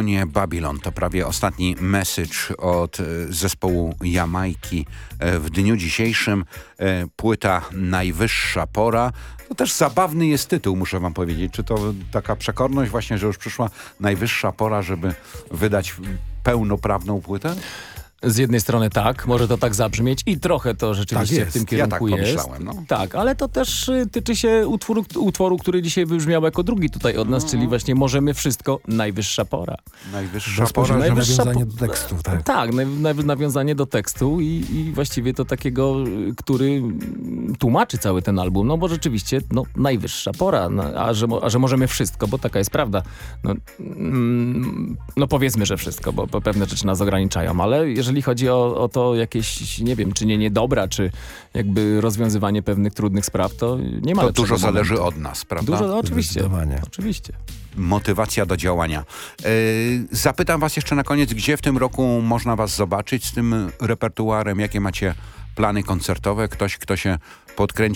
Płonie Babilon. To prawie ostatni message od e, zespołu Jamajki e, w dniu dzisiejszym. E, Płyta Najwyższa Pora. To też zabawny jest tytuł, muszę wam powiedzieć. Czy to taka przekorność właśnie, że już przyszła najwyższa pora, żeby wydać pełnoprawną płytę? Z jednej strony tak, może to tak zabrzmieć i trochę to rzeczywiście Tak w tym Ja kierunku tak jest. no. Tak, ale to też y, tyczy się utworu, utworu, który dzisiaj wybrzmiał jako drugi tutaj od No. nas, czyli właśnie Możemy Wszystko, Najwyższa Pora. Najwyższa pora, Najwyższa nawiązanie po- do tekstu, tak. Tak, na, na, nawiązanie do tekstu i, i właściwie to takiego, y, który tłumaczy cały ten album, no bo rzeczywiście no, najwyższa pora, no, a, że, a że możemy wszystko, bo taka jest prawda. No, mm, no powiedzmy, że wszystko, bo, bo pewne rzeczy nas ograniczają, ale jeżeli chodzi o, o to jakieś, nie wiem, czynienie dobra, czy jakby rozwiązywanie pewnych trudnych spraw, to nie ma To dużo zależy momentu. od nas, prawda? Dużo, no, oczywiście, oczywiście. motywacja do działania. Yy, zapytam was jeszcze na koniec, gdzie w tym roku można was zobaczyć z tym repertuarem? Jakie macie plany koncertowe? Ktoś, kto się podkręci